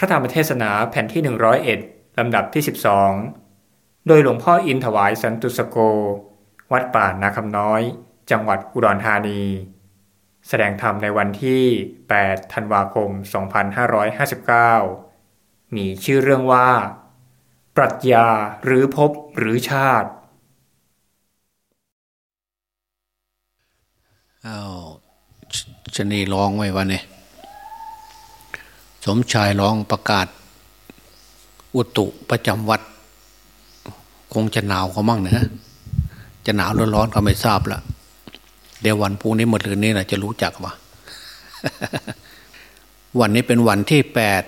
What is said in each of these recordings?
พระธรรมเทศนาแผ่นที่ 101 ลำดับที่ 12 โดยหลวงพ่ออินถวายสันตุสโก วัดป่านาคำน้อย จังหวัดอุดรธานี แสดงธรรมในวันที่ 8 ธันวาคม 2559 มีชื่อเรื่องว่า ปรัชญาหรือภพหรือชาติอ้าวชนีร้องไว้วันนี้ สมชายร้องประกาศ อุตุประจำวัด คงจะหนาวเขามั่งนะจะหนาวรือร้อนก็ไม่ทราบละเดี๋ยววันพรุ่งนี้หมดลืนนี้นะจะรู้จักว่าวันนี้เป็นวันที่แปด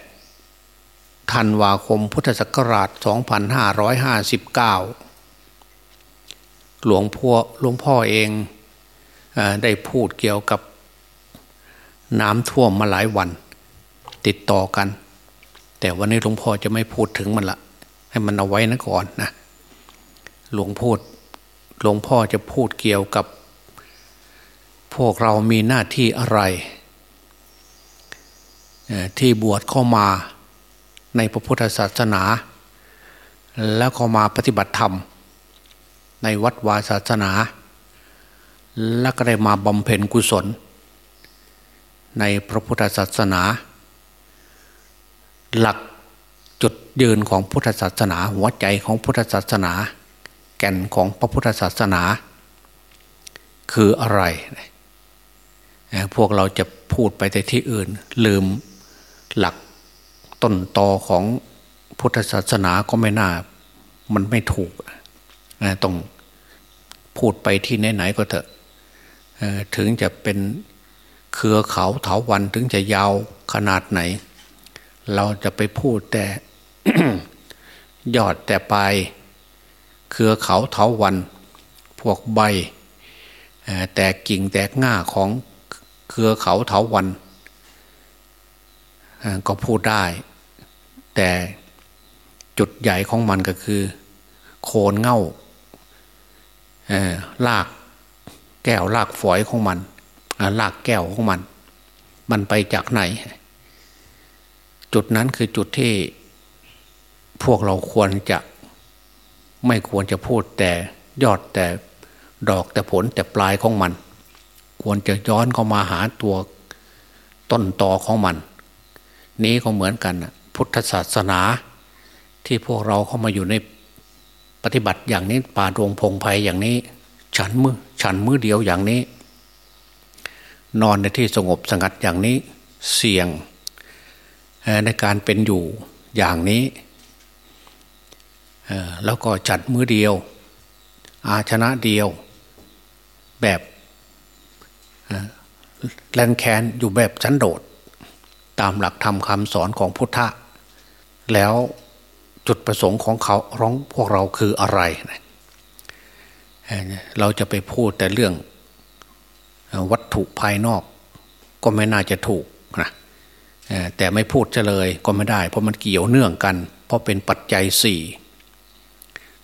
ธันวาคมพุทธศักราช 2559 หลวงพ่อหลวงพ่อเองอได้พูดเกี่ยวกับน้ำท่วมมาหลายวัน ติดต่อกัน แต่วันนี้หลวงพ่อจะไม่พูดถึงมันละให้มันเอาไว้นะก่อนนะหลวงพูดหลวงพ่อจะพูดเกี่ยวกับ พวกเรามีหน้าที่อะไรที่บวชเข้ามาในพระพุทธศาสนา แล้วเข้ามาปฏิบัติธรรม ในวัดวาศาสนา แล้วก็ได้มาบำเพ็ญกุศล ในพระพุทธศาสนา หลักจุดยืนของพุทธศาสนา หัวใจของพุทธศาสนา แก่นของพระพุทธศาสนา คืออะไร พวกเราจะพูดไปแต่ที่อื่น ลืมหลักต้นตอของพุทธศาสนาก็ไม่น่า มันไม่ถูกต้องพูดไปที่ไหนๆก็เถอะถึงจะเป็นเครือเขาเถาวันถึงจะยาวขนาดไหน เราจะไปพูดแต่ยอดแต่ปลายเครือเขาเถาวัน พวกใบแตกกิ่งแตกง่าของเครือเขาเถาวัน ก็พูดได้ แต่จุดใหญ่ของมันก็คือ โคนเง่าลากแก้วลากฝอยของมันลากแก้วของมัน มันไปจากไหน จุดนั้นคือจุดที่พวกเราควรจะไม่ควรจะพูดแต่ยอดแต่ดอกแต่ผลแต่ปลายของมัน ควรจะย้อนเข้ามาหาตัวต้นตอของมัน นี้ก็เหมือนกันพุทธศาสนา ที่พวกเราเข้ามาอยู่ในปฏิบัติอย่างนี้ป่าดวงพงไพ่อย่างนี้ ฉันมือฉันมือเดียวอย่างนี้ นอนในที่สงบสงัดอย่างนี้เสี่ยง ในการเป็นอยู่อย่างนี้แล้วก็จัดมือเดียว อาชนะเดียว แบบแลนแคนอยู่แบบชั้นโดด ตามหลักธรรมคำสอนของพุทธะ แล้วจุดประสงค์ของเขาร้องพวกเราคืออะไรเราจะไปพูดแต่เรื่องวัตถุภายนอก ก็ไม่น่าจะถูกนะ แต่ไม่พูดจะเลยก็ไม่ได้ เพราะมันเกี่ยวเนื่องกัน เพราะเป็นปัจจัยสี่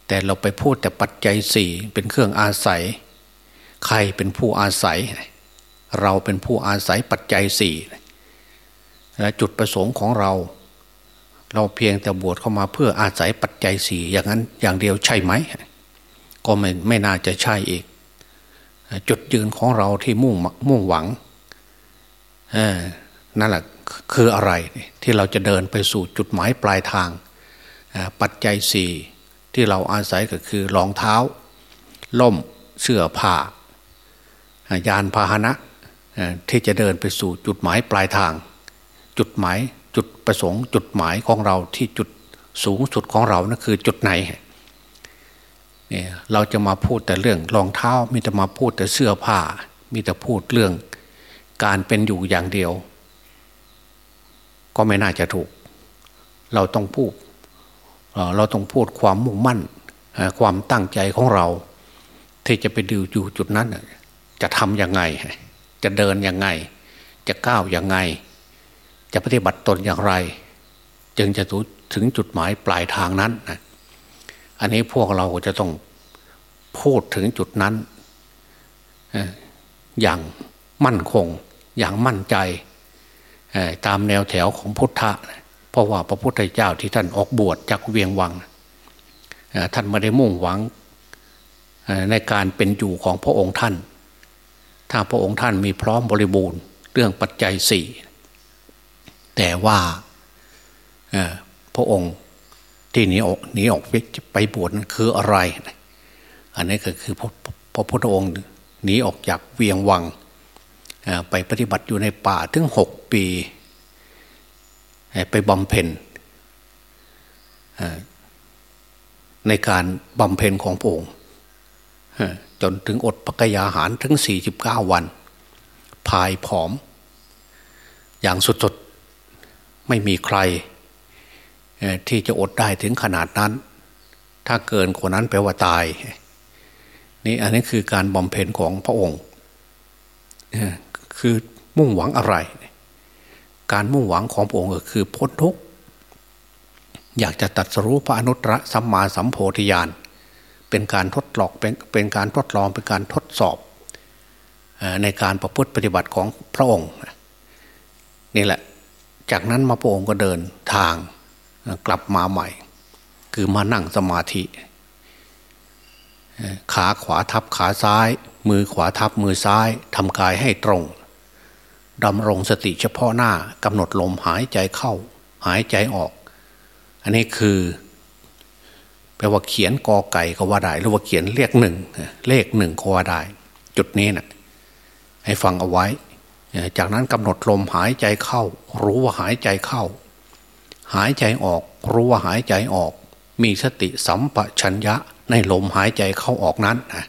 แต่เราไปพูดแต่ปัจจัยสี่เป็นเครื่องอาศัย ใครเป็นผู้อาศัย เราเป็นผู้อาศัยปัจจัยสี่และจุดประสงค์ของเรา เราเพียงแต่บวชเข้ามาเพื่ออาศัยปัจจัยสี่อย่างนั้นอย่างเดียวใช่ไหม ก็ไม่ไม่น่าจะใช่อีก จุดยืนของเราที่มุ่งมุ่งหวังนั่นแหละ คืออะไรที่เราจะเดินไปสู่จุดหมายปลายทาง ปัจจัยสี่ที่เราอาศัยก็คือรองเท้า ล่มเสื้อผ้ายานพาหนะที่จะเดินไปสู่จุดหมายปลายทาง จุดหมายจุดประสงค์ จุดหมายของเราที่จุดสูงสุดของเรานะั่นคือจุดไหนเนี่ยเราจะมาพูดแต่เรื่องรองเท้า มีแต่มาพูดแต่เสื้อผ้า มีแต่พูดเรื่องการเป็นอยู่อย่างเดียว ก็ไม่น่าจะถูก เราต้องพูดเราต้องพูดความมุ่งมั่น ความตั้งใจของเรา ที่จะไปดูอยู่จุดนั้น จะทำยังไง จะเดินยังไง จะก้าวยังไง จะปฏิบัติตนอย่างไร จึงจะถึงจุดหมายปลายทางนั้นนะอันนี้พวกเราจะต้องพูดถึงจุดนั้น อย่างมั่นคง อย่างมั่นใจ ตามแนวแถวของพุทธะเพราะว่าพระพุทธเจ้าที่ท่านออกบวชจากเวียงวัง ท่านไม่ได้มุ่งหวังในการเป็นอยู่ของพระองค์ท่าน ถ้าพระองค์ท่านมีพร้อมบริบูรณ์เรื่องปัจจัยสี่แต่ว่าพระองค์ที่หนีออกหนีออกไปบวชนั้นคืออะไร อันนี้ก็คือพระพระพุทธองค์หนีออกจากเวียงวังไปปฏิบัติอยู่ในป่าถึงหก ปี ไปบำเพ็ญในการบำเพ็ญของพระองค์จนถึงอดปักยาหารถึงสี่สิบเก้าวัน พายผอม อย่างสุดๆ ไม่มีใคร ที่จะอดได้ถึงขนาดนั้น ถ้าเกินกว่านั้นแปลว่าตาย นี่อันนี้คือการบำเพ็ญของพระองค์ คือมุ่งหวังอะไร การมุ่งหวังของพระองค์ก็คือพ้นทุกข์อยากจะตัดสรู้พระอนุตตรสัมมาสัมโพธิญาณเป็นการทดลองเป็นเป็นการทดลองเป็นการทดสอบในการประพฤติปฏิบัติของพระองค์นี่แหละ จากนั้นมาพระองค์ก็เดินทางกลับมาใหม่ คือมานั่งสมาธิขาขวาทับขาซ้าย มือขวาทับมือซ้ายทำกายให้ตรง ดำรงสติเฉพาะหน้ากำหนดลมหายใจเข้า หายใจออก อันนี้คือแปลว่าเขียนกอไก่ก็ว่าได้หรือว่าเขียนเลขหนึ่งเลขหนึ่งก็ว่าได้ จุดนี้นะ่ะให้ฟังเอาไว้ จากนั้นกำหนดลมหายใจเข้า รู้ว่าหายใจเข้า หายใจออก รู้ว่าหายใจออก มีสติสัมปชัญญะในลมหายใจเข้าออกนั้นนะ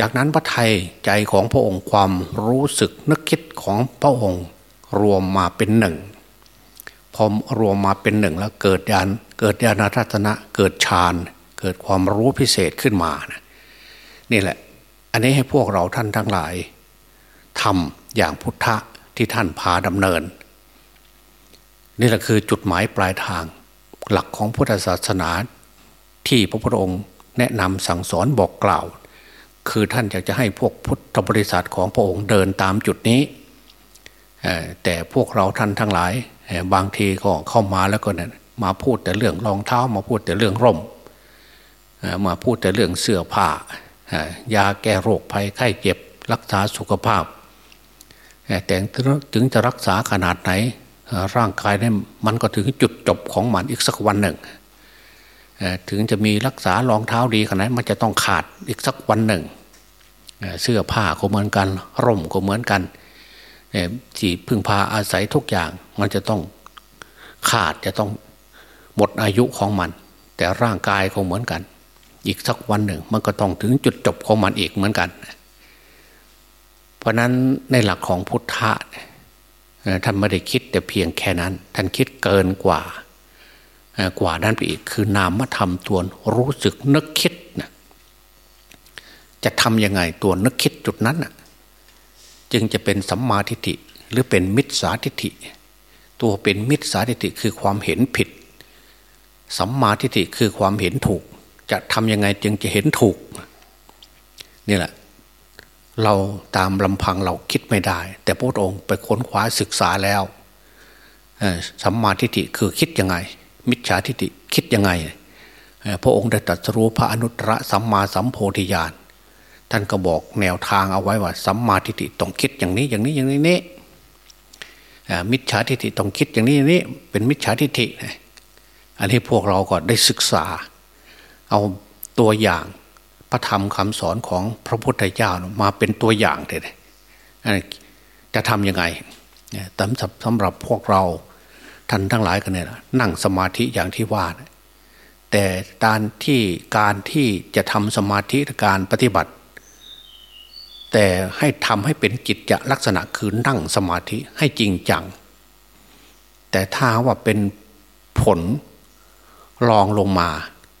จากนั้นพระไทยใจของพระองค์ความรู้สึกนึกคิดของพระองค์รวมมาเป็นหนึ่งพอรวมมาเป็นหนึ่งแล้วเกิดญาณเกิดญาณทัศนะเกิดฌานเกิดความรู้พิเศษขึ้นมานะนี่แหละ อันนี้ให้พวกเราท่านทั้งหลายทำอย่างพุทธะที่ท่านพาดำเนิน นี่แหละคือจุดหมายปลายทาง หลักของพุทธศาสนาที่พระพุทธองค์แนะนำสั่งสอนบอกกล่าว คือท่านอยากจะให้พวกพุทธบริษัทของพระองค์เดินตามจุดนี้ แต่พวกเราท่านทั้งหลายบางทีก็เข้ามาแล้วก็เนี่ยมาพูดแต่เรื่องรองเท้ามาพูดแต่เรื่องร่ม มาพูดแต่เรื่องเสื้อผ้ายาแก้โรคภัยไข้เจ็บรักษาสุขภาพ แต่ถึงจะรักษาขนาดไหน ร่างกายนี่มันก็ถึงจุดจบของมันอีกสักวันหนึ่ง ถึงจะมีรักษารองเท้าดีขนาดมันจะต้องขาดอีกสักวันหนึ่ง เสื้อผ้าก็เหมือนกัน ร่มก็เหมือนกันที่พึ่งพาอาศัยทุกอย่างมันจะต้องขาดจะต้องหมดอายุของมัน แต่ร่างกายก็เหมือนกัน อีกสักวันหนึ่ง มันก็ต้องถึงจุดจบของมันอีกเหมือนกัน เพราะนั้นในหลักของพุทธะท่านไม่ได้คิดแต่เพียงแค่นั้น ท่านคิดเกินกว่ากว่านั้นไปอีกคือนามธรรมตัวรู้สึกนึกคิด จะทำยังไงตัวนึกคิดจุดนั้นจึงจะเป็นสัมมาทิฏฐิหรือเป็นมิจฉาทิฏฐิ ตัวเป็นมิจฉาทิฏฐิคือความเห็นผิด สัมมาทิฏฐิคือความเห็นถูก จะทำยังไงจึงจะเห็นถูกนี่แหละ เราตามลำพังเราคิดไม่ได้ แต่พระองค์ไปค้นคว้าศึกษาแล้วสัมมาทิฏฐิคือคิดยังไง มิจฉาทิฏฐิคิดยังไงพระองค์ได้ตรัสรู้พระอนุตตรสัมมาสัมโพธิญาณ ท่านก็บอกแนวทางเอาไว้ว่าสัมมาทิฏฐิต้องคิดอย่างนี้อย่างนี้อย่างนี้นี่มิจฉาทิฏฐิต้องคิดอย่างนี้อย่างนี้ เป็นมิจฉาทิฏฐิอันนี้พวกเราก็ได้ศึกษา เอาตัวอย่างพระธรรมคำสอนของพระพุทธเจ้ามาเป็นตัวอย่างเลยจะทำยังไงสำหรับสำหรับพวกเราท่านทั้งหลายกันเนี่ยนั่งสมาธิอย่างที่ว่าแต่การที่การที่จะทำสมาธิการปฏิบัติ แต่ให้ทำให้เป็นจิตจะลักษณะคือนั่งสมาธิให้จริงจัง แต่ถ้าว่าเป็นผลรองลงมา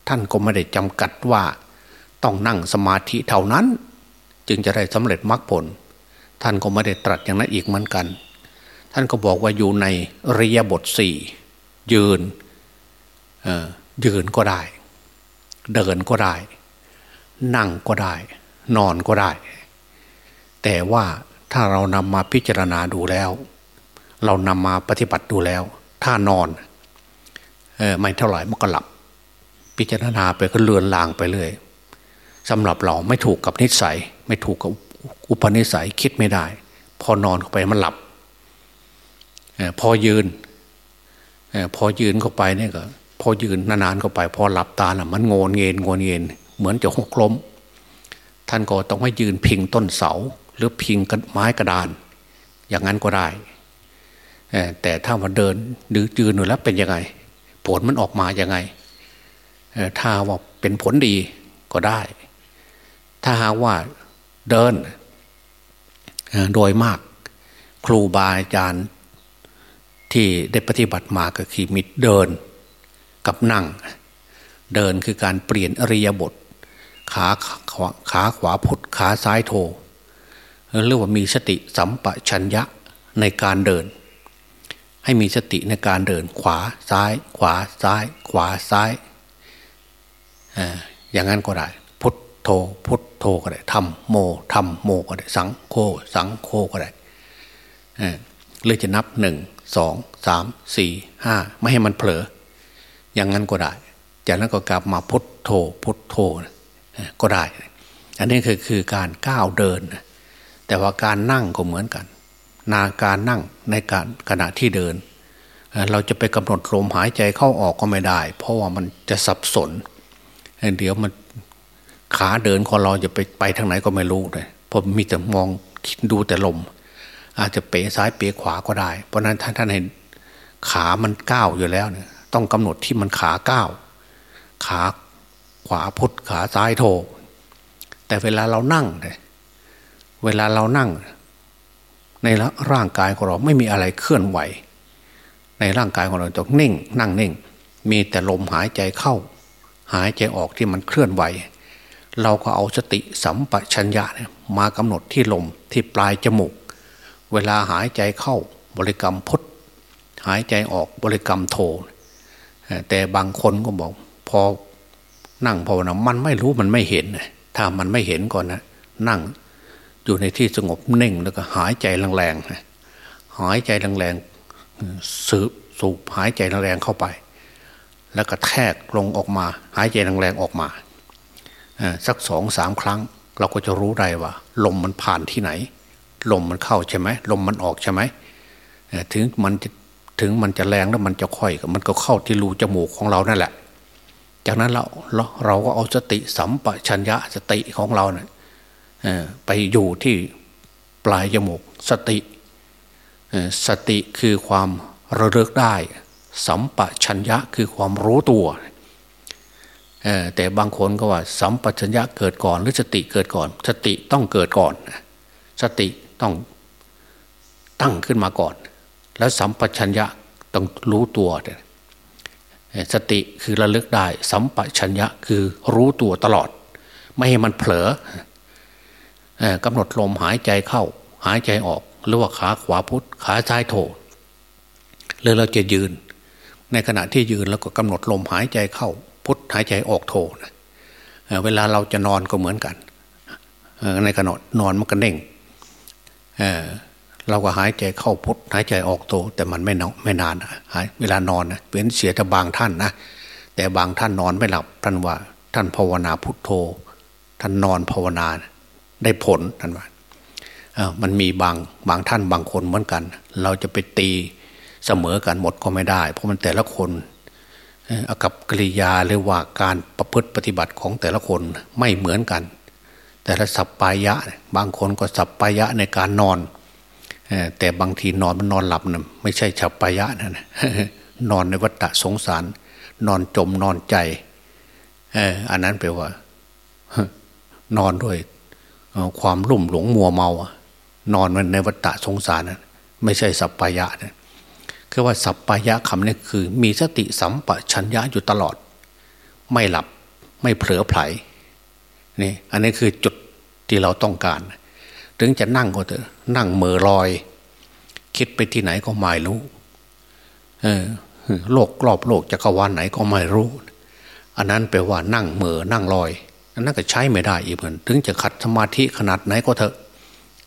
ท่านก็ไม่ได้จำกัดว่าต้องนั่งสมาธิเท่านั้น จึงจะได้สำเร็จมรรคผล ท่านก็ไม่ได้ตรัสอย่างนั้นอีกเหมือนกัน ท่านก็บอกว่าอยู่ในริยบทสี่ยืนยืนก็ได้ เดินก็ได้ นั่งก็ได้ นอนก็ได้ แต่ว่าถ้าเรานำมาพิจารณาดูแล้ว เรานำมาปฏิบัติดูแล้ว ถ้านอนออไม่เท่าไหร่มันก็หลับ พิจารณาไปก็เลือนลางไปเลยสำหรับเราไม่ถูกกับนิสัย ไม่ถูกกับอุปนิสัยคิดไม่ได้ พอนอนเข้าไปมันหลับอพอยืนอพอยืนเข้าไปเนี่ยก็ พอยืนนานๆเข้าไป พอหลับตาล่ะมันงนเงินงนเงินเหมือนจะหกล้ม ท่านก็ต้องให้ยืนพิงต้นเสา หรือพิงกันไม้กระดาน อย่างนั้นก็ได้แต่ถ้ามาเดินหรือยืนอยู่แล้วเป็นยังไง ผลมันออกมาอย่างไงถ้าว่าเป็นผลดีก็ได้ ถ้าหากว่าเดินโดยมากครูบาอาจารย์ที่ได้ปฏิบัติมาก็คือมิดเดินกับนั่ง เดินคือการเปลี่ยนอริยบท ขาขาขาขวาพุทธขาซ้ายโท เรียกว่ามีสติสัมปชัญญะในการเดิน ให้มีสติในการเดินขวาซ้าย ขวาซ้าย ขวาซ้ายอย่างนั้นก็ได้ พุทโธพุทโธก็ได้ทำโมทำโมก็ได้ สังโฆสังโฆก็ได้เลือจะนับหนึ่งสองสามสี่ห้าไม่ให้มันเผลอ อย่างนั้นก็ได้ จากนั้นก็กลับมาพุทโธพุทโธก็ได้ อันนี้คือคือการก้าวเดิน แต่ว่าการนั่งก็เหมือนกัน นาการนั่งในการขณะที่เดิน เราจะไปกำหนดลมหายใจเข้าออกก็ไม่ได้ เพราะว่ามันจะสับสน เดี๋ยวมันขาเดินของเราจะไปไปทางไหนก็ไม่รู้เลยเพราะมีแต่มองดูแต่ลม อาจจะเป๋ซ้ายเป๋ขวาก็ได้ เพราะนั้นท่านท่านเห็นขามันก้าวอยู่แล้วเนี่ยต้องกำหนดที่มันขาก้าวขาขวาพุทธขาซ้ายโทแต่เวลาเรานั่งเนี่ย เวลาเรานั่ง ในร่างกายของเราไม่มีอะไรเคลื่อนไหว ในร่างกายของเราต้องนิ่ง นั่งนิ่ง มีแต่ลมหายใจเข้า หายใจออกที่มันเคลื่อนไหว เราก็เอาสติสัมปชัญญะมากำหนดที่ลมที่ปลายจมูก เวลาหายใจเข้าบริกรรมพุทหายใจออกบริกรรมโท แต่บางคนก็บอก พอนั่งภาวนามันไม่รู้มันไม่เห็นถ้ามันไม่เห็นก่อนนะนั่ง อยู่ในที่สงบเน่งแล้วก็หายใจแรงๆหายใจแรงๆสืบสูบหายใจแรงๆเข้าไป แล้วก็แทกลงออกมา หายใจแรงๆออกมาสักสองสามครั้ง เราก็จะรู้ได้ว่า ลมมันผ่านที่ไหน ลมมันเข้าใช่ไหมลมมันออกใช่ไหมถึงมันจะถึงมันจะแรงแล้วมันจะค่อย มันก็เข้าที่รูจมูกของเรานั่นแหละ จากนั้นเราเราก็เอาสติสัมปชัญญะสติของเราเนะี่ย ไปอยู่ที่ปลายจมูกสติสติคือความระลึกได้ สัมปชัญญะคือความรู้ตัวแต่บางคนก็ว่า สัมปชัญญะเกิดก่อนหรือสติเกิดก่อน สติต้องเกิดก่อน สติต้องตั้งขึ้นมาก่อน แล้วสัมปชัญญะต้องรู้ตัวสติคือระลึกได้ สัมปชัญญะคือรู้ตัวตลอด ไม่ให้มันเผลอ กำหนดลมหายใจเข้า หายใจออก หรือว่าขาขวาพุทธขาซ้ายโถหรือเราจะยืน ในขณะที่ยืนแล้วก็กำหนดลมหายใจเข้า พุทธหายใจออกโถเวลาเราจะนอนก็เหมือนกันในขณะนอนมันก็เน่งเเราก็หายใจเข้าพุทหายใจออกโต แต่มันไม่นไม่นานหายเวลานอนนะเป็นเสียแต่บางท่านนะแต่บางท่านนอนไม่หลับท่านว่าท่านภาวนาพุทโธ ท่านนอนภาวนา ได้ผลท่านว่ามันมีบางบางท่านบางคนเหมือนกัน เราจะไปตีเสมอกันหมดก็ไม่ได้ เพราะมันแต่ละคนกับกิริยาหรือว่าการประพฤติปฏิบัติของแต่ละคนไม่เหมือนกัน แต่ละสัปปายะ บางคนก็สัปปายะในการนอน แต่บางทีนอนมันนอนหลับนะไม่ใช่ฉับปายะนะนอนในวัฏสงสาร นอนจมนอนใจอันนั้นแปลว่า นอนด้วย ความลุ่มหลงมัวเมา นอนมันในวัฏฏะสงสารนะไม่ใช่สัปปายะนะคือว่าสัปปายะคำนี้คือ มีสติสัมปชัญญะอยู่ตลอด ไม่หลับไม่เผลอไผลนี่อันนี้คือจุดที่เราต้องการ ถึงจะนั่งก็เถอะนั่งเมือลอย คิดไปที่ไหนก็ไม่รู้เออโลกรอบโลกจะกวาลไหนก็ไม่รู้ อันนั้นแปลว่านั่งเมือนั่งลอย อันนั้นก็ใช้ไม่ได้อีกเหมือน ถึงจะขัดสมาธิขนาดไหนก็เถอะ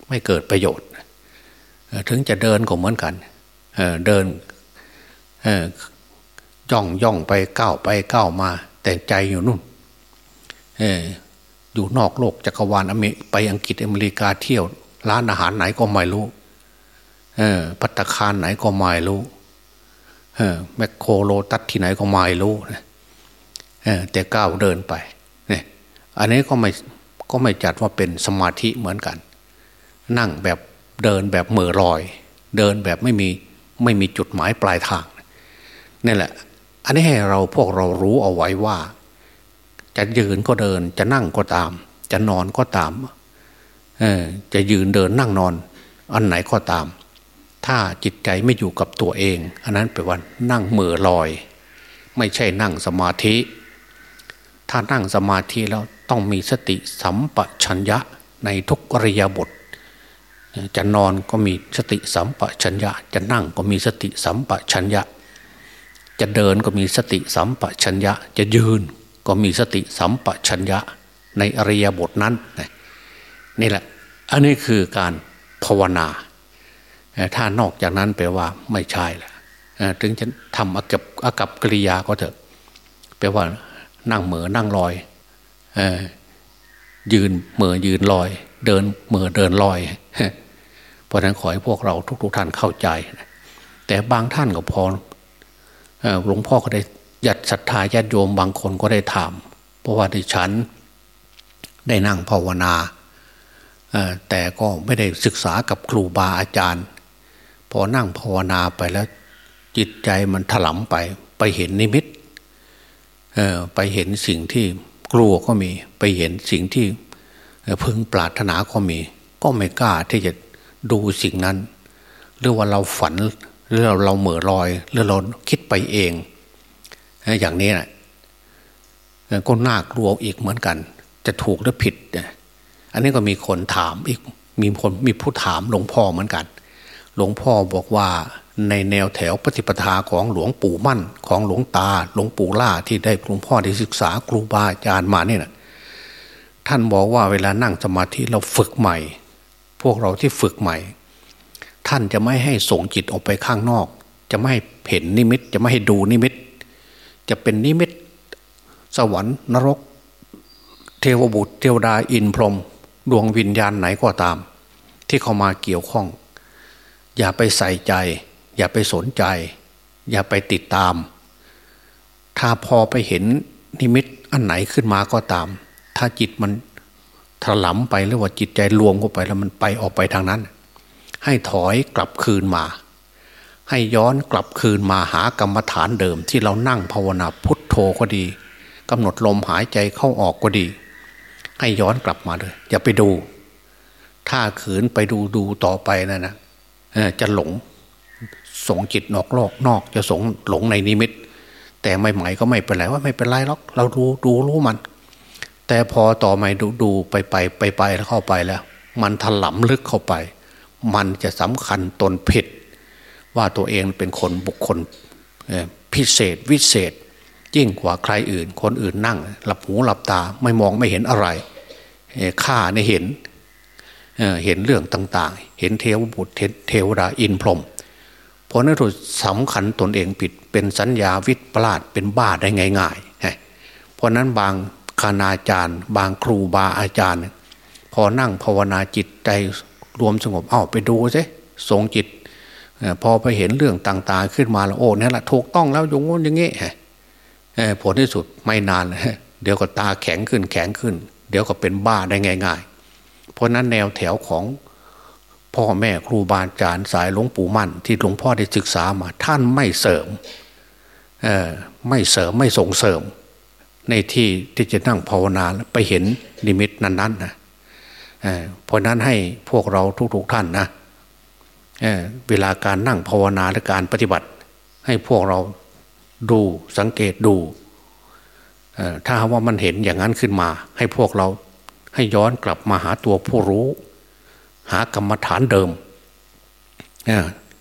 ไม่เกิดประโยชน์ ถึงจะเดินก็เหมือนกันเดินย่องย่องไปก้าวไปก้าวมา แต่ใจอยู่นู่นอยู่นอกโลกจักรวาลอเมไปอังกฤษอเมริกาเที่ยว ร้านอาหารไหนก็ไม่รู้พัตคารไหนก็ไม่รู้แมคโครโลตัสที่ไหนก็ไม่รู้แต่ก้าวเดินไป อันนี้ก็ไม่ก็ไม่จัดว่าเป็นสมาธิเหมือนกัน นั่งแบบเดินแบบเมื่อลอย เดินแบบไม่มีไม่มีจุดหมายปลายทางนี่แหละ อันนี้ให้เราพวกเรารู้เอาไว้ว่า จะยืนก็เดินจะนั่งก็ตาม จะนอนก็ตามเออจะยืนเดินนั่งนอน อันไหนก็ตาม ถ้าจิตใจไม่อยู่กับตัวเอง อันนั้นแปลว่านั่งเมื่อลอย ไม่ใช่นั่งสมาธิ ถ้านั่งสมาธิแล้วต้องมีสติสัมปชัญญะในทุกอริยบทจะนอนก็มีสติสัมปชัญญะ จะนั่งก็มีสติสัมปชัญญะ จะเดินก็มีสติสัมปชัญญะ จะยืนก็มีสติสัมปชัญญะในอริยบทนั้นนี่แหละ อันนี้คือการภาวนา ถ้านอกจากนั้นแปลว่าไม่ใช่แหละถึงจะทำอากับอากับกิริยาก็เถอะแปลว่า นั่งเหมือนั่งลอยยืนเหมือยืนลอย เดินเหมือเดินลอย เพราะนั้นขอให้พวกเราทุกๆทท่านเข้าใจ แต่บางท่านก็พอหลวงพ่อก็ได้ยัดศรัทธาญาติโยมบางคนก็ได้ถาม เพราะว่าดิฉันได้นั่งภาวนาแต่ก็ไม่ได้ศึกษากับครูบาอาจารย์ พอนั่งภาวนาไปแล้วจิตใจมันถลำไปไปเห็นนิมิต ไปเห็นสิ่งที่กลัวก็มี ไปเห็นสิ่งที่พึงปรารถนาก็มี ก็ไม่กล้าที่จะดูสิ่งนั้น หรือว่าเราฝันหรือเราเราเหม่อลอย หรือเราคิดไปเอง อย่างนี้นะก็น่ากลัวอีกเหมือนกัน จะถูกหรือผิด อันนี้ก็มีคนถามอีกมีคนมีผู้ถามหลวงพ่อเหมือนกัน หลวงพ่อบอกว่า ในแนวแถวปฏิปทาของหลวงปู่มั่น ของหลวงตาหลวงปู่ล่าที่ได้หลวงพ่อได้ศึกษาครูบาอาจารย์มาเนี่ยนะท่านบอกว่าเวลานั่งสมาธิเราฝึกใหม่ พวกเราที่ฝึกใหม่ ท่านจะไม่ให้ส่งจิตออกไปข้างนอก จะไม่ให้เห็นนิมิต จะไม่ให้ดูนิมิต จะเป็นนิมิต สวรรค์นรก เทวบุตร เทวดาอินพรหมดวงวิญญาณไหนก็ตาม ที่เข้ามาเกี่ยวข้อง อย่าไปใส่ใจ อย่าไปสนใจ อย่าไปติดตาม ถ้าพอไปเห็นนิมิตอันไหนขึ้นมาก็ตาม ถ้าจิตมันถลำไปหรือว่าจิตใจรวมเข้าไปแล้วมันไปออกไปทางนั้น ให้ถอยกลับคืนมา ให้ย้อนกลับคืนมาหากรรมฐานเดิม ที่เรานั่งภาวนาพุทโธก็ดีกำหนดลมหายใจเข้าออกก็ดี ให้ย้อนกลับมาเลย อย่าไปดู ถ้าขืนไปดูดูต่อไปนั่นนะจะหลง ส่งจิตนอกโลกนอกจะสงหลงในนิมิต แต่ใหม่ๆก็ไม่เป็นไรว่าไม่เป็นไรหรอกเราดูดูรู้มัน แต่พอต่อมาดูดูไปไปไปไปแล้วเข้าไปแล้ว มันถลำลึกเข้าไป มันจะสำคัญตนผิด ว่าตัวเองเป็นคนบุคคลพิเศษวิเศษ ยิ่งกว่าใครอื่น คนอื่นนั่ง หลับหูหลับตาไม่มองไม่เห็นอะไรข้าในเห็นเห็นเรื่องต่าง ๆ เห็นเทวบุตรเทวดาอินพรหม เพราะนั้นถสำคัญตนเองผิด เป็นสัญญาวิปลาดเป็นบ้าได้ง่ายๆเพราะนั้นบางคณาจารย์ บางครูบาอาจารย์ พอนั่งภาวนาจิตใจรวมสงบเอ้าไปดูซิทรงจิต พอไปเห็นเรื่องต่าง ๆ ขึ้นมาแล้วโอ้นี่แหละถูกต้องแล้วอย่างงี้อย่างงี้ผลที่สุดไม่นานเดี๋ยวก็ตาแข็งขึ้นแข็งขึ้น เดี๋ยวก็เป็นบ้าได้ง่าย ๆ เพราะนั้นแนวแถวของ พ่อแม่ครูบาอาจารย์สายหลวงปู่มั่น ที่หลวงพ่อได้ศึกษามา ท่านไม่เสริมไม่เสริมไม่ส่งเสริม ในที่ที่จะนั่งภาวนาไปเห็นนิมิตนั้นๆนะเพราะนั้นให้พวกเราทุกๆท่านนะเเวลาการนั่งภาวนาและการปฏิบัติ ให้พวกเราดูสังเกตดูถ้าว่ามันเห็นอย่างนั้นขึ้นมา ให้พวกเราให้ย้อนกลับมาหาตัวผู้รู้ หากรรมฐานเดิม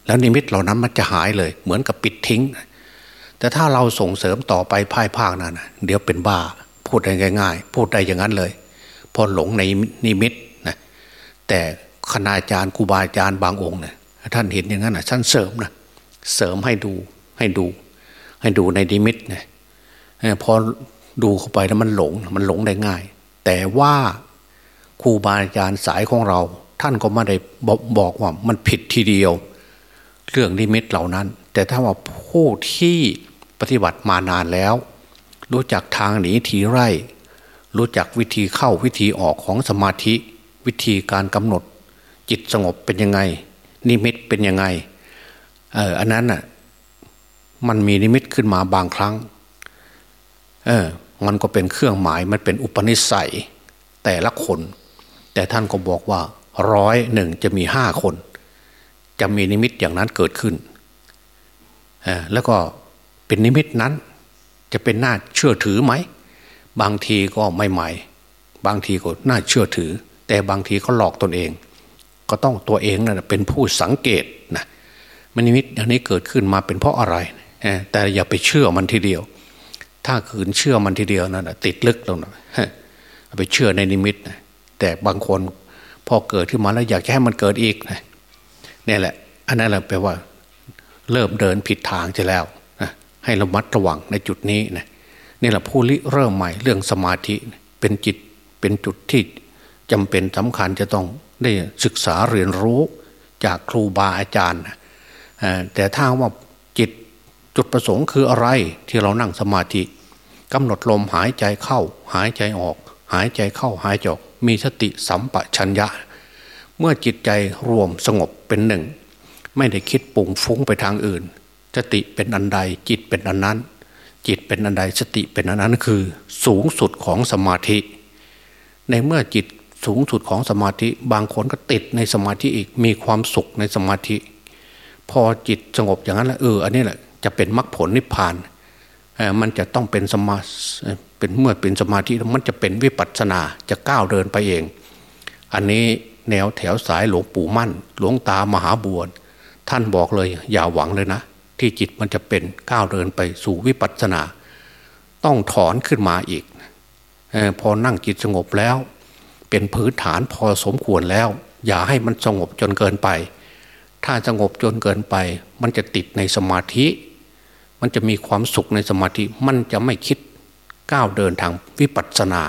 แล้วนิมิตเหล่านั้นมันจะหายเลย เหมือนกับปิดทิ้ง แต่ถ้าเราส่งเสริมต่อไปภายภาคนั้นเดี๋ยวเป็นบ้า พูดได้ง่าย ๆ พูดได้อย่างนั้นเลยพอหลงในนิมิตนะแต่คณาจารย์ครูบาอาจารย์บางองค์เนี่ยท่านเห็นอย่างนั้นนะท่านเสริมนะเสริมให้ดูให้ดู ให้ดูในดิมิตนะพอดูเข้าไปแล้วมันหลงมันหลงได้ง่าย แต่ว่าครูบาอาจารย์สายของเรา ท่านก็ไม่ได้บอกว่ามันผิดทีเดียว เรื่องนิมิตเหล่านั้น แต่ถ้าว่าผู้ที่ปฏิบัติมานานแล้ว รู้จักทางหนีทีไร่ รู้จักวิธีเข้าวิธีออกของสมาธิ วิธีการกำหนด จิตสงบเป็นยังไง นิมิตเป็นยังไงเอออันนั้นอะมันมีนิมิตขึ้นมาบางครั้ง เออ มันก็เป็นเครื่องหมายมันเป็นอุปนิสัยแต่ละคน แต่ท่านก็บอกว่า ร้อยหนึ่งจะมีห้าคน จะมีนิมิตอย่างนั้นเกิดขึ้น แล้วก็เป็นนิมิตนั้น จะเป็นน่าเชื่อถือไหม บางทีก็ไม่ใหม่ บางทีก็น่าเชื่อถือ แต่บางทีก็หลอกตนเอง ก็ต้องตัวเองนะ่ะเป็นผู้สังเกตนะมันนิมิตอันนี้เกิดขึ้นมาเป็นเพราะอะไร แต่อย่าไปเชื่อมันทีเดียว ถ้าขืนเชื่อมันทีเดียวนั่นติดลึกลงนะไปเชื่อในนิมิตนะแต่บางคน พอเกิดขึ้นมาแล้วอยากจะให้มันเกิดอีกนะนี่แหละ อันนั้นแหละแปลว่า เริ่มเดินผิดทางจะแล้วนะให้ระมัดระวังในจุดนี้นะนี่แหละผู้ริเริ่มใหม่เรื่องสมาธิเป็นจิตเป็นจุดที่จำเป็นสำคัญจะต้องได้ศึกษาเรียนรู้จากครูบาอาจารย์แต่ถ้าว่าจิตจุดประสงค์คืออะไรที่เรานั่งสมาธิกำหนดลมหายใจเข้า หายใจออก หายใจเข้าหายใจออก มีสติสัมปชัญญะ เมื่อจิตใจรวมสงบเป็นหนึ่ง ไม่ได้คิดปุ่งฟุ้งไปทางอื่น สติเป็นอันใดจิตเป็นอันนั้น จิตเป็นอันใดสติเป็นอันนั้นคือสูงสุดของสมาธิ ในเมื่อจิตสูงสุดของสมาธิบางคนก็ติดในสมาธิอีกมีความสุขในสมาธิ พอจิตสงบอย่างนั้นแล้วเอออันนี้แหละจะเป็นมรรคผลนิพพาน มันจะต้องเป็นสมาเป็นเมื่อเป็นสมาธิมันจะเป็นวิปัสสนาจะก้าวเดินไปเอง อันนี้แนวแถวสายหลวงปู่มั่น หลวงตามหาบวชท่านบอกเลย อย่าหวังเลยนะ ที่จิตมันจะเป็นก้าวเดินไปสู่วิปัสสนา ต้องถอนขึ้นมาอีกอพอนั่งจิตสงบแล้ว เป็นพื้นฐานพอสมควรแล้ว อย่าให้มันสงบจนเกินไป ถ้าสงบจนเกินไป มันจะติดในสมาธิ มันจะมีความสุขในสมาธิมันจะไม่คิดก้าวเดินทางวิปัสสนา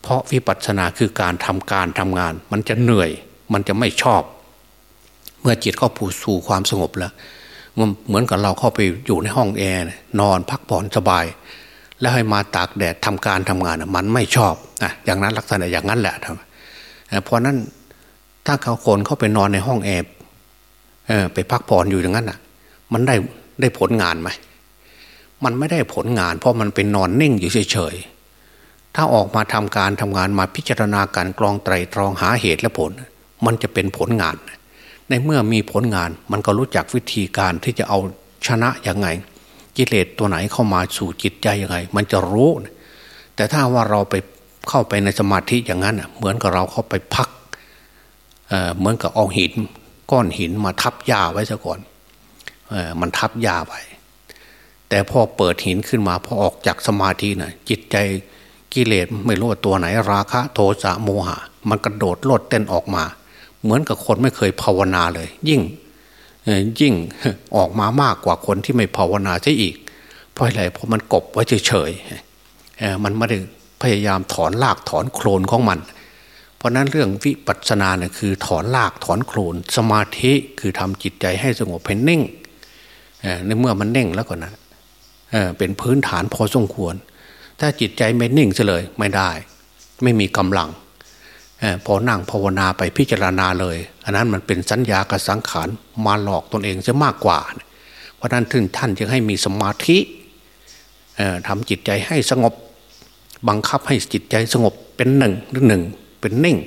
เพราะวิปัสสนาคือการทำการทำงาน มันจะเหนื่อย มันจะไม่ชอบ เมื่อจิตเข้าผูสู่ความสงบแล้วมันเหมือนกับเราเข้าไปอยู่ในห้องแอร์นอนพักผ่อนสบาย แล้วให้มาตากแดดทำการทำงานมันไม่ชอบนะอย่างนั้นลักษณะอย่างนั้นแหละทเพราะนั้นถ้าเขาคนเข้าไปนอนในห้องแอร์ไปพักผ่อนอยู่อย่างนั้นอะ มันได้ได้ผลงานไหม มันไม่ได้ผลงาน เพราะมันเป็นนอนนิ่งอยู่เฉยๆถ้าออกมาทำการทำงานมาพิจารณาการกรองไตรตรองหาเหตุและผล มันจะเป็นผลงาน ในเมื่อมีผลงานมันก็รู้จักวิธีการที่จะเอาชนะยังไง กิเลสตัวไหนเข้ามาสู่จิตใจยังไง มันจะรู้ แต่ถ้าว่าเราไปเข้าไปในสมาธิอย่างนั้นเหมือนกับเราเข้าไปพักเเหมือนกับเอาหิน ก้อนหินมาทับหญ้าไว้ซะก่อนมันทับหญ้าไป แต่พอเปิดหินขึ้นมาพอออกจากสมาธินะจิตใจกิเลสไม่รู้ว่าตัวไหนราคะโทสะโมหะ มันกระโดดโลดเต้นออกมา เหมือนกับคนไม่เคยภาวนาเลย ยิ่งยิ่งออกมามากกว่าคนที่ไม่ภาวนาใช่อีก เพราะอะไรเพราะมันกบไว้เฉยๆมันไม่ได้พยายามถอนลากถอนโคลนของมัน เพราะนั้นเรื่องวิปัสสนาเนี่ยคือถอนลากถอนโคลน สมาธิคือทำจิตใจให้สงบเป็นนิ่งในเมื่อมันเน่งแล้วก็นะ เป็นพื้นฐานพอสมควร ถ้าจิตใจไม่นิ่งเลยไม่ได้ ไม่มีกำลังพอนั่งภาวนาไปพิจารณาเลย อันนั้นมันเป็นสัญญากับสังขารมาหลอกตนเองจะมากกว่า เพราะนั้นถึงท่านจึงให้มีสมาธิทำจิตใจให้สงบ บังคับให้จิตใจสงบเป็นหนึ่งหรือหนึ่งเป็นนิ่ง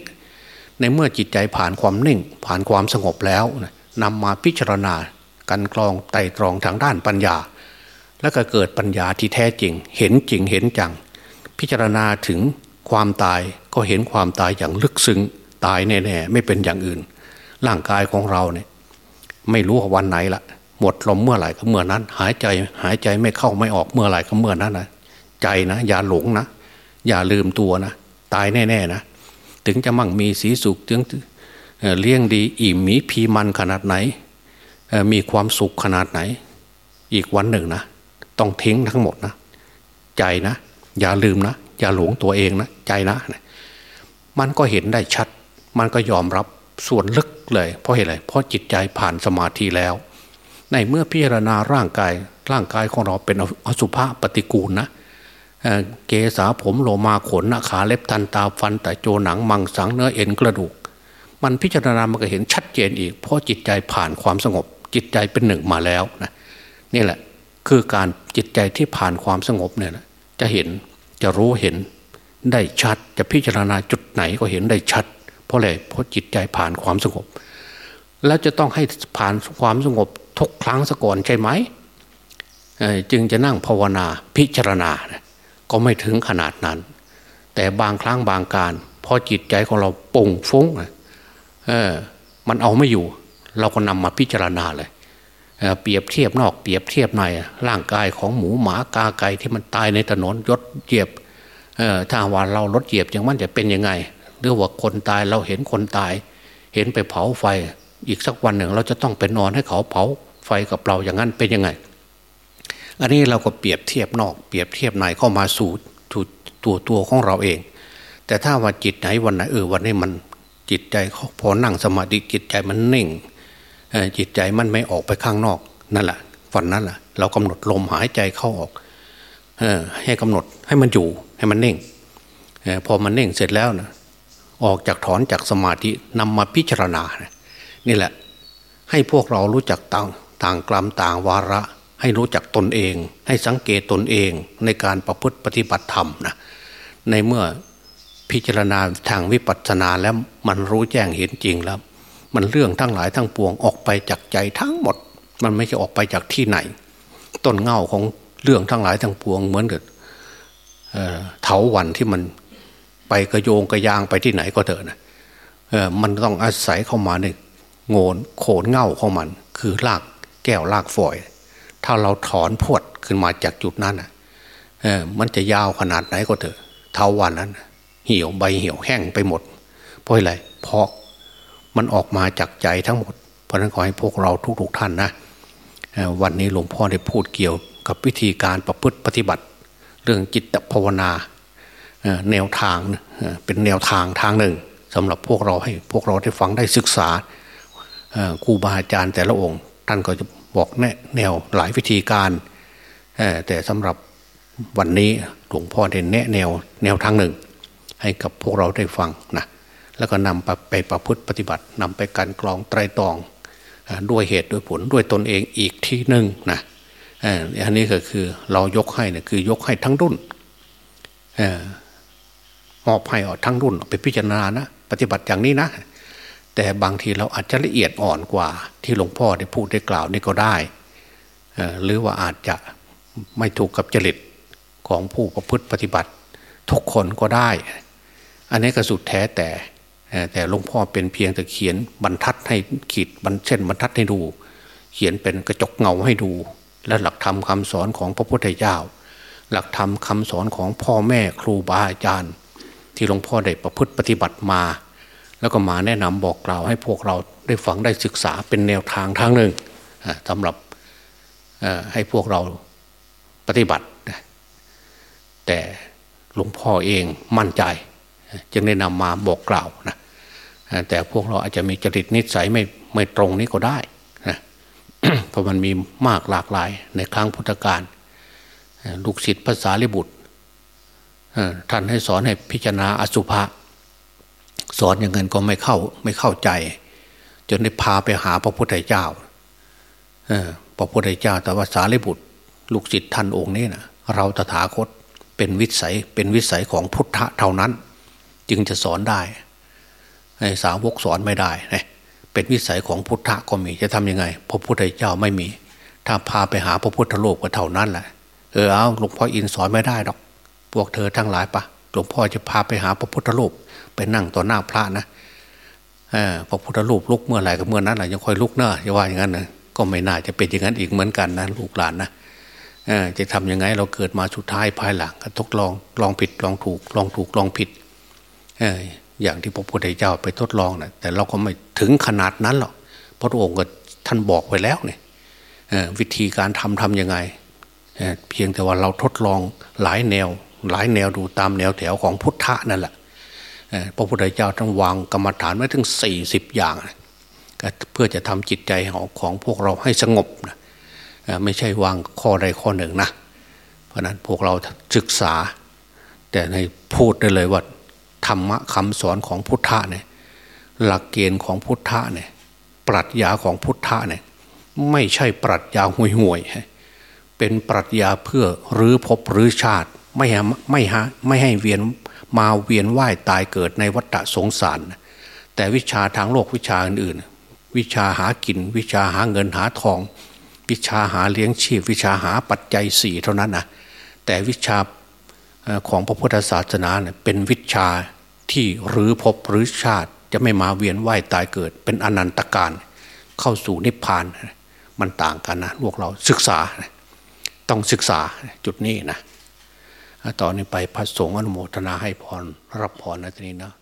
ในเมื่อจิตใจผ่านความนิ่ง ผ่านความสงบแล้วนำมาพิจารณาการกรองไต่ตรองทางด้านปัญญา แล้วก็เกิดปัญญาที่แท้จริง เห็นจริงเห็นจัง พิจารณาถึงความตายก็เห็นความตายอย่างลึกซึ้งตายแน่ๆไม่เป็นอย่างอื่น ร่างกายของเราเนี่ย ไม่รู้ว่าวันไหนละหมดลมเมื่อไหร่ก็เมื่อนั้น หายใจหายใจไม่เข้าไม่ออกเมื่อไหร่ก็เมื่อนั้นนะใจนะอย่าหลงนะอย่าลืมตัวนะตายแน่ๆนะถึงจะมั่งมีสีสุขถึงเลี้ยงดีอิ่มมีพีมันขนาดไหน มีความสุขขนาดไหน อีกวันหนึ่งนะ ต้องทิ้งทั้งหมดนะ ใจนะ อย่าลืมนะ อย่าหลงตัวเองนะ ใจนะมันก็เห็นได้ชัด มันก็ยอมรับส่วนลึกเลย เพราะเหตุอะไรเพราะจิตใจผ่านสมาธิแล้ว ในเมื่อพิจารณาร่างกาย ร่างกายของเราเป็นอสุภะปฏิกูลนะเกษาผมโลมาขนขาเล็บทันตาฟันแต่โจหนังมังสังเนื้อเอ็นกระดูก มันพิจารณามันก็เห็นชัดเจนอีก เพราะจิตใจผ่านความสงบ จิตใจเป็นหนึ่งมาแล้วนะนี่แหละ คือการจิตใจที่ผ่านความสงบเนี่ยจะเห็นจะรู้เห็นได้ชัด จะพิจารณาจุดไหนก็เห็นได้ชัด เพราะอะไรเพราะจิตใจผ่านความสงบ แล้วจะต้องให้ผ่านความสงบทุกครั้งสก่อนใช่ไหมจึงจะนั่งภาวนาพิจารณา ก็ไม่ถึงขนาดนั้น แต่บางครั้งบางการพอจิตใจของเราปุ่งฟุ้งเออมันเอาไม่อยู่ เราก็นำมาพิจารณาเลย เปรียบเทียบนอกเปรียบเทียบในร่างกายของหมูหมากาไก่ที่มันตายในถนนยศเหยียบถ้าว่าเรารถเหยียบอย่างมันจะเป็นยังไงหรือว่าคนตายเราเห็นคนตาย เห็นไปเผาไฟ อีกสักวันหนึ่งเราจะต้องไปนอนให้เขาเผาไฟกับเราอย่างนั้นเป็นยังไง อันนี้เราก็เปรียบเทียบนอก เปรียบเทียบในเข้ามาสู่ตัวตัวของเราเอง แต่ถ้าว่าจิตไหนวันไหนเออวันนี้มันจิตใจพอนั่งสมาธิจิตใจมันนิ่ง จิตใจมันไม่ออกไปข้างนอกนั่นแหละวันนั้นแหละเรากำหนดลมหายใจเข้าออกอให้กำหนดให้มันอยู่ให้มันเน่งพอมันเน่งเสร็จแล้วนะออกจากถอนจากสมาธินำมาพิจารณานี่แหละ ให้พวกเรารู้จักต่างต่างกลัมต่างวาระ ให้รู้จักตนเอง ให้สังเกตตนเองในการประพฤติปฏิบัติธรรมนะในเมื่อพิจารณาทางวิปัสสนาแล้วมันรู้แจ้งเห็นจริงแล้ว มันเรื่องทั้งหลายทั้งปวงออกไปจากใจทั้งหมด มันไม่ใช่ออกไปจากที่ไหน ต้นเง่าของเรื่องทั้งหลายทั้งปวงเหมือนกับเถาวันที่มันไปกระโยงกระยางไปที่ไหนก็เถอะนะมันต้องอาศัยเข้ามาเนี่ยโงนโขนเง่าของมัน คือรากแก้วรากฝอย ถ้าเราถอนพวดขึ้นมาจากจุดนั้นอะมันจะยาวขนาดไหนก็เถอะเทาวันนั้น เหี่ยวใบเหี่ยวแห้งไปหมด เพราะอะไรเพราะ มันออกมาจากใจทั้งหมด เพราะนั้นขอให้พวกเราทุกๆท่านนะวันนี้หลวงพ่อได้พูดเกี่ยวกับวิธีการประพฤติปฏิบัติ เรื่องจิตภาวนาแนวทางเป็นแนวทางทางหนึ่งสำหรับพวกเราให้พวกเราได้ฟังได้ศึกษาครูบาอาจารย์แต่ละองค์ ท่านก็จะบอกแนแนวหลายวิธีการแต่สำหรับวันนี้หลวงพ่อได้แนะแนวแนวทางหนึ่ง ให้กับพวกเราได้ฟังนะ แล้วก็นำไปประพฤติปฏิบัตินำไปการกรองไตรตรองด้วยเหตุด้วยผลด้วยตนเองอีกที่หนึ่งนะอันนี้ก็คือเรายกให้เนี่ยคือยกให้ทั้งรุ่นมอบให้ออกทั้งรุ่นไปพิจารณานะปฏิบัติอย่างนี้นะ แต่บางทีเราอาจจะละเอียดอ่อนกว่า ที่หลวงพ่อได้พูดได้กล่าวนี่ก็ได้ หรือว่าอาจจะไม่ถูกกับจริตของผู้ประพฤติปฏิบัติ ทุกคนก็ได้ อันนี้ก็สุดแท้แต่ แต่หลวงพ่อเป็นเพียงแต่เขียนบรรทัดให้ขีดบันเช่นบรรทัดให้ดู เขียนเป็นกระจกเงาให้ดู และหลักธรรมคาสอนของพระพุทธเจ้า หลักธรรมคาสอนของพ่อแม่ครูบาอาจารย์ ที่หลวงพ่อได้ประพฤติปฏิบัติมา แล้วก็มาแนะนำบอกกล่าวให้พวกเราได้ฟังได้ศึกษาเป็นแนวทางทางหนึ่งสำหรับให้พวกเราปฏิบัติ แต่หลวงพ่อเองมั่นใจ จึงได้นำมาบอกกล่าวนะแต่พวกเราอาจจะมีจริตนิสัยไม่ไม่ตรงนี้ก็ได้นะเพราะมันมีมากหลากหลายในครั้งพุทธกาลลูกศิษย์ภาษาลิบุตรท่านให้สอนให้พิจารณาอสุภะสอนอย่างเงินก็ไม่เข้าไม่เข้าใจ จนได้พาไปหาพระพุทธเจ้าพระพุทธเจ้าแต่ว่าสารีบุตร ลูกศิษย์ท่านองค์นี้นะเราตถาคตเป็นวิสัยเป็นวิสัยของพุทธะเท่านั้น จึงจะสอนได้สาวกสอนไม่ได้เนเป็นวิสัยของพุทธะก็มีจะทํำยังไงพระพุทธเจ้าไม่มี ถ้าพาไปหาพระพุทธโลกก็เท่านั้นแหละเออเอาหลวงพ่ออินสอนไม่ได้หรอก พวกเธอทั้งหลายปะหลวงพ่อจะพาไปหาพระพุทธโลกไปนั่งต่อหน้าพระนะพระพุทธรูปลุกเมื่อไหร่ก็เมื่อนั้นแหละยังค่อยลุกเนอะจะว่าอย่างนั้นนะก็ไม่น่าจะเป็นอย่างนั้นอีกเหมือนกันนะลูกหลานนะจะทํำยังไงเราเกิดมาสุดท้ายภายหลังก็ทดลองลองผิดลองถูกลองถูกลองผิด อย่างที่พระพุทธเจ้าไปทดลองนะแต่เราก็ไม่ถึงขนาดนั้นหรอกพระองค์ก็ท่านบอกไว้แล้วเนี่ยวิธีการทำทำยังไงเเพียงแต่ว่าเราทดลองหลายแนว หลายแนวดูตามแนวแถวของพุทธะนั่นแหละพระพุทธเจ้าท่านวางกรรมฐานไว้ถึงสี่สิบอย่างเพื่อจะทำจิตใจของของพวกเราให้สงบนะไม่ใช่วางข้อใดข้อหนึ่งนะ เพราะนั้นพวกเราศึกษา แต่ในพูดได้เลยว่า ธรรมะคำสอนของพุทธะเนี่ยหลักเกณฑ์ของพุทธะเนี่ยปรัชญาของพุทธะเนี่ยไม่ใช่ปรัชญาห่วยห่วยเป็นปรัชญาเพื่อรื้อภพรื้อชาติไม่ไม่ฮะไม่ให้เวียนมาเวียนว่ายตายเกิดในวัฏสงสาร แต่วิชาทางโลกวิชาอื่นๆ วิชาหากิน วิชาหาเงินหาทอง วิชาหาเลี้ยงชีพ วิชาหาปัจจัยสี่เท่านั้นนะแต่วิชาของพระพุทธศาสนาเนี่ยเป็นวิชา ที่รื้อภพรื้อชาติจะไม่มาเวียนว่ายตายเกิด เป็นอนันตการเข้าสู่นิพพาน มันต่างกันนะพวกเราศึกษา ต้องศึกษาจุดนี้นะต่อนนี้ไปพระสงฆ์อนุโมทนาให้พรรับพรในที่นี้นะ